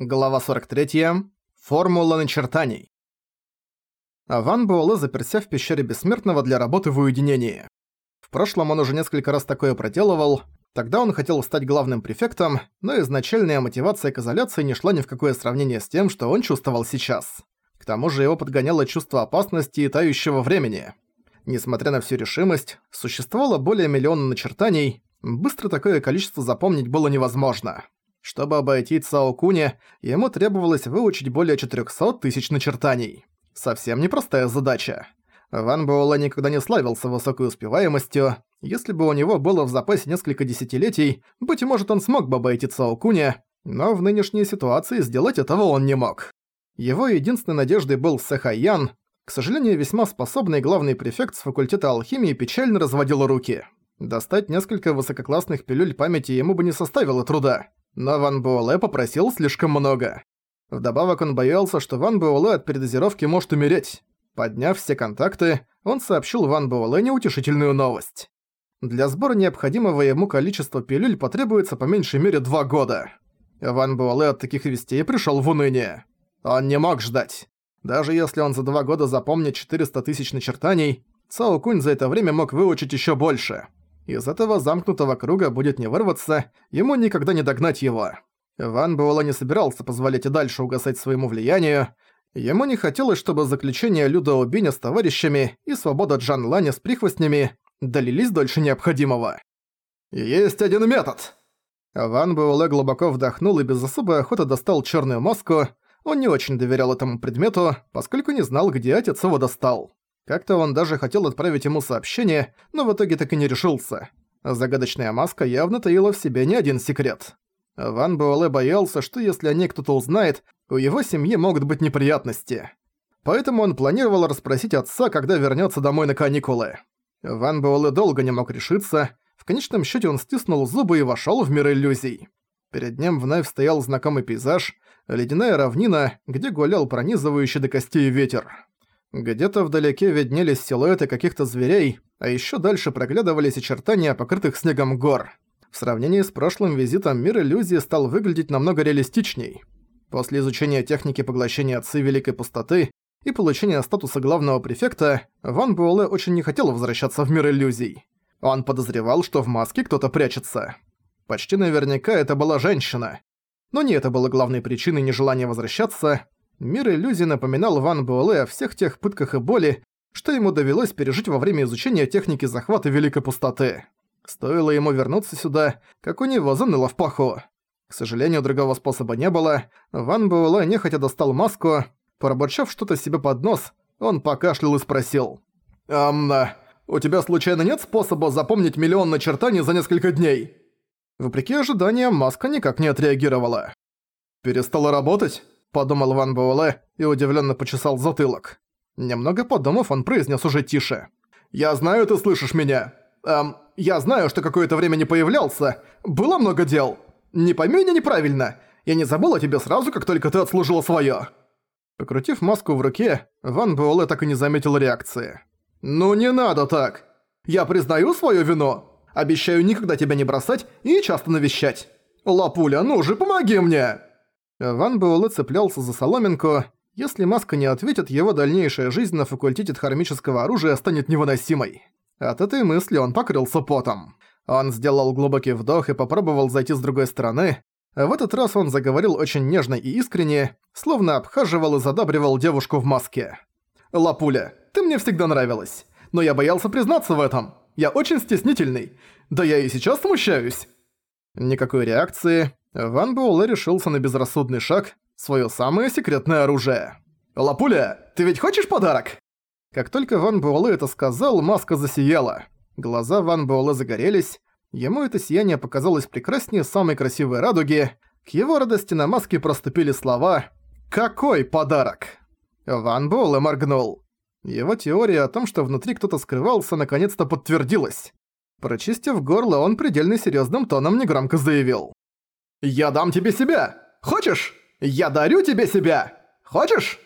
Глава 43. Формула начертаний. Аван Буэлэ заперся в пещере Бессмертного для работы в уединении. В прошлом он уже несколько раз такое проделывал, тогда он хотел стать главным префектом, но изначальная мотивация к изоляции не шла ни в какое сравнение с тем, что он чувствовал сейчас. К тому же его подгоняло чувство опасности и тающего времени. Несмотря на всю решимость, существовало более миллиона начертаний, быстро такое количество запомнить было невозможно. Чтобы обойти Цао Куни, ему требовалось выучить более 400 тысяч начертаний. Совсем непростая задача. Ван Буэлэ никогда не славился высокой успеваемостью. Если бы у него было в запасе несколько десятилетий, быть может, он смог бы обойти Цао Куни, но в нынешней ситуации сделать этого он не мог. Его единственной надеждой был Сэхайян, к сожалению, весьма способный главный префект с факультета алхимии печально разводил руки. Достать несколько высококлассных пилюль памяти ему бы не составило труда но Ван Буэлэ попросил слишком много. Вдобавок он боялся, что Ван Буэлэ от передозировки может умереть. Подняв все контакты, он сообщил Ван Буэлэ неутешительную новость. Для сбора необходимого ему количества пилюль потребуется по меньшей мере два года. Ван Буэлэ от таких вестей пришел в уныние. Он не мог ждать. Даже если он за два года запомнит 400 тысяч начертаний, Цао Кунь за это время мог выучить еще больше. Из этого замкнутого круга будет не вырваться, ему никогда не догнать его. Ван Буэлэ не собирался позволять и дальше угасать своему влиянию. Ему не хотелось, чтобы заключение Люда Обиня с товарищами и свобода Джан Ланя с прихвостнями долились дольше необходимого. «Есть один метод!» Ван Буэлэ глубоко вдохнул и без особой охоты достал черную маску. Он не очень доверял этому предмету, поскольку не знал, где отец его достал. Как-то он даже хотел отправить ему сообщение, но в итоге так и не решился. Загадочная маска явно таила в себе не один секрет. Ван Буэлэ боялся, что если о ней кто-то узнает, у его семьи могут быть неприятности. Поэтому он планировал расспросить отца, когда вернется домой на каникулы. Ван Буэлэ долго не мог решиться, в конечном счете он стиснул зубы и вошел в мир иллюзий. Перед ним вновь стоял знакомый пейзаж, ледяная равнина, где гулял пронизывающий до костей ветер. Где-то вдалеке виднелись силуэты каких-то зверей, а еще дальше проглядывались очертания покрытых снегом гор. В сравнении с прошлым визитом мир иллюзии стал выглядеть намного реалистичней. После изучения техники поглощения отцы Великой Пустоты и получения статуса главного префекта, Ван Буэлэ очень не хотел возвращаться в мир иллюзий. Он подозревал, что в маске кто-то прячется. Почти наверняка это была женщина. Но не это было главной причиной нежелания возвращаться, Мир иллюзий напоминал Ван Буэлэ о всех тех пытках и боли, что ему довелось пережить во время изучения техники захвата Великой Пустоты. Стоило ему вернуться сюда, как у него заныло в паху. К сожалению, другого способа не было. Ван Буэлэ нехотя достал маску. Пробурчав что-то себе под нос, он покашлял и спросил. «Амна, у тебя случайно нет способа запомнить миллион начертаний за несколько дней?» Вопреки ожиданиям, маска никак не отреагировала. «Перестала работать?» — подумал Ван Буэлэ и удивленно почесал затылок. Немного подумав, он произнес уже тише. «Я знаю, ты слышишь меня. Эм, я знаю, что какое-то время не появлялся. Было много дел. Не пойми меня неправильно. Я не забыл о тебе сразу, как только ты отслужила свое. Покрутив маску в руке, Ван Буэлэ так и не заметил реакции. «Ну не надо так. Я признаю свое вину. Обещаю никогда тебя не бросать и часто навещать. Лапуля, ну же, помоги мне!» Ван Буэлэ цеплялся за соломинку. Если Маска не ответит, его дальнейшая жизнь на факультете дхармического оружия станет невыносимой. От этой мысли он покрылся потом. Он сделал глубокий вдох и попробовал зайти с другой стороны. В этот раз он заговорил очень нежно и искренне, словно обхаживал и задабривал девушку в маске. «Лапуля, ты мне всегда нравилась, но я боялся признаться в этом. Я очень стеснительный. Да я и сейчас смущаюсь». Никакой реакции. Ван Буэлэ решился на безрассудный шаг, свое самое секретное оружие. «Лапуля, ты ведь хочешь подарок?» Как только Ван Буэлэ это сказал, маска засияла. Глаза Ван Буэлэ загорелись. Ему это сияние показалось прекраснее самой красивой радуги. К его радости на маске проступили слова «Какой подарок?». Ван Буэлэ моргнул. Его теория о том, что внутри кто-то скрывался, наконец-то подтвердилась. Прочистив горло, он предельно серьезным тоном негромко заявил. «Я дам тебе себя! Хочешь? Я дарю тебе себя! Хочешь?»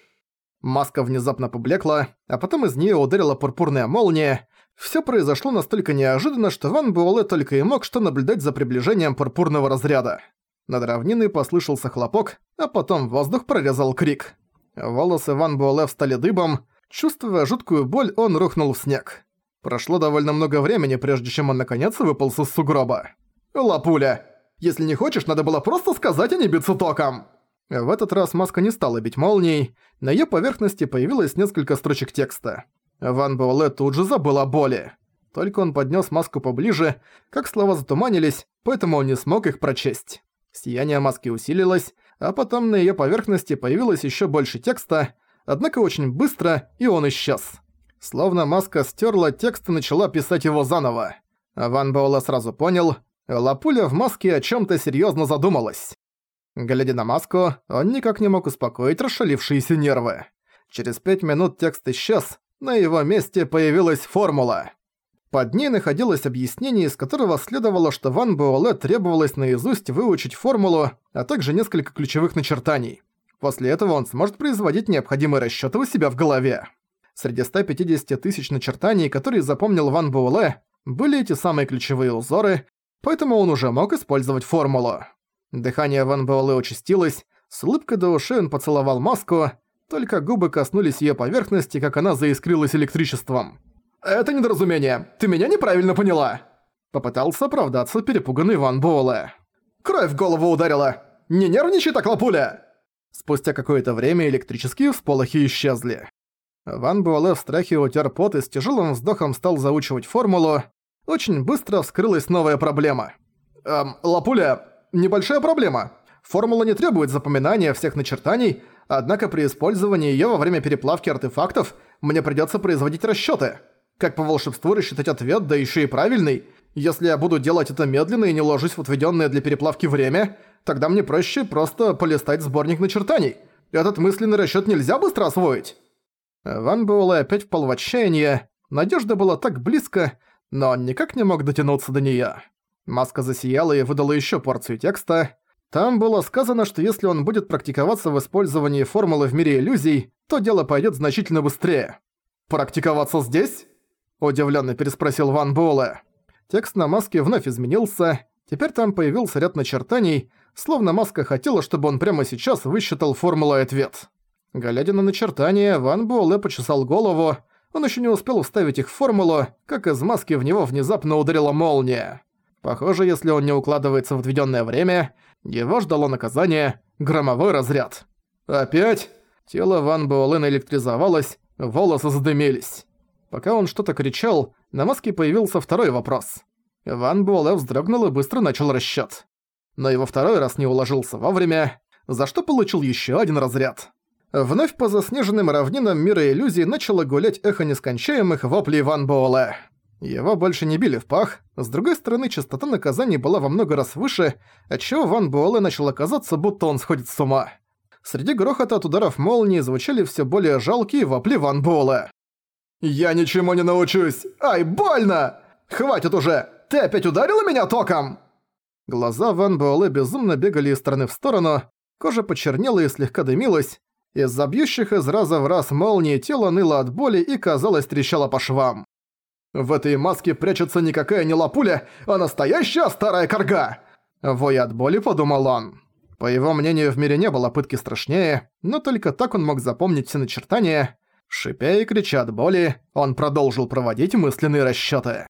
Маска внезапно поблекла, а потом из нее ударила пурпурная молния. Все произошло настолько неожиданно, что Ван Буэлэ только и мог что наблюдать за приближением пурпурного разряда. Над равниной послышался хлопок, а потом воздух прорезал крик. Волосы Ван Буэлэ встали дыбом. Чувствуя жуткую боль, он рухнул в снег. Прошло довольно много времени, прежде чем он наконец выполз из сугроба. «Лапуля! Если не хочешь, надо было просто сказать, а не биться током!» В этот раз маска не стала бить молнией, на ее поверхности появилось несколько строчек текста. Ван Буэлэ тут же забыл о боли. Только он поднёс маску поближе, как слова затуманились, поэтому он не смог их прочесть. Сияние маски усилилось, а потом на ее поверхности появилось еще больше текста, однако очень быстро, и он исчез. Словно маска стерла текст и начала писать его заново. Ван Буэлэ сразу понял, Лапуля в маске о чём-то серьёзно задумалась. Глядя на маску, он никак не мог успокоить расшалившиеся нервы. Через пять минут текст исчез, на его месте появилась формула. Под ней находилось объяснение, из которого следовало, что Ван Буэлэ требовалось наизусть выучить формулу, а также несколько ключевых начертаний. После этого он сможет производить необходимые расчёты у себя в голове. Среди 150 тысяч начертаний, которые запомнил Ван Буэлэ, были эти самые ключевые узоры, поэтому он уже мог использовать формулу. Дыхание Ван Буэлэ участилось, с улыбкой до ушей он поцеловал маску, только губы коснулись ее поверхности, как она заискрилась электричеством. «Это недоразумение! Ты меня неправильно поняла!» Попытался оправдаться перепуганный Ван Буэлэ. «Кровь в голову ударила! Не нервничай так, лапуля!» Спустя какое-то время электрические всполохи исчезли. Ван Буэлэ в страхе утер пот и с тяжелым вздохом стал заучивать формулу очень быстро вскрылась новая проблема. Эм, Лапуля, небольшая проблема. Формула не требует запоминания всех начертаний, однако при использовании её во время переплавки артефактов мне придётся производить расчёты. Как по волшебству рассчитать ответ, да ещё и правильный. Если я буду делать это медленно и не ложусь в отведённое для переплавки время, тогда мне проще просто полистать сборник начертаний. Этот мысленный расчёт нельзя быстро освоить. Ван Буэлэ опять впал в отчаяние. Надежда была так близко, но он никак не мог дотянуться до неё. Маска засияла и выдала ещё порцию текста. Там было сказано, что если он будет практиковаться в использовании формулы в мире иллюзий, то дело пойдёт значительно быстрее. «Практиковаться здесь?» – удивлённо переспросил Ван Буэлэ. Текст на маске вновь изменился, теперь там появился ряд начертаний, словно маска хотела, чтобы он прямо сейчас высчитал формулу и ответ. Глядя на начертания, Ван Буэлэ почесал голову – он еще не успел вставить их в формулу, как из маски в него внезапно ударила молния. Похоже, если он не укладывается в отведенное время, его ждало наказание – громовой разряд. Опять? Тело Ван Буэлэна электризовалось, волосы задымились. Пока он что-то кричал, на маске появился второй вопрос. Ван Буэлэ вздрогнул и быстро начал расчёт. Но его второй раз не уложился вовремя, за что получил еще один разряд вновь по заснеженным равнинам мира иллюзий начало гулять эхо нескончаемых воплей Ван Боула. Его больше не били в пах, с другой стороны, частота наказаний была во много раз выше, отчего Ван Буэлэ начал казаться, будто он сходит с ума. Среди грохота от ударов молнии звучали все более жалкие вопли Ван Буэлэ. «Я ничему не научусь! Ай, больно! Хватит уже! Ты опять ударила меня током!» Глаза Ван Буэлэ безумно бегали из стороны в сторону, кожа почернела и слегка дымилась, из-за бьющих из раза в раз молнии тело ныло от боли и, казалось, трещало по швам. В этой маске прячется никакая не лапуля, а настоящая старая корга! Вой от боли, подумал он. По его мнению, в мире не было пытки страшнее, но только так он мог запомнить все начертания. Шипя и крича от боли, он продолжил проводить мысленные расчёты.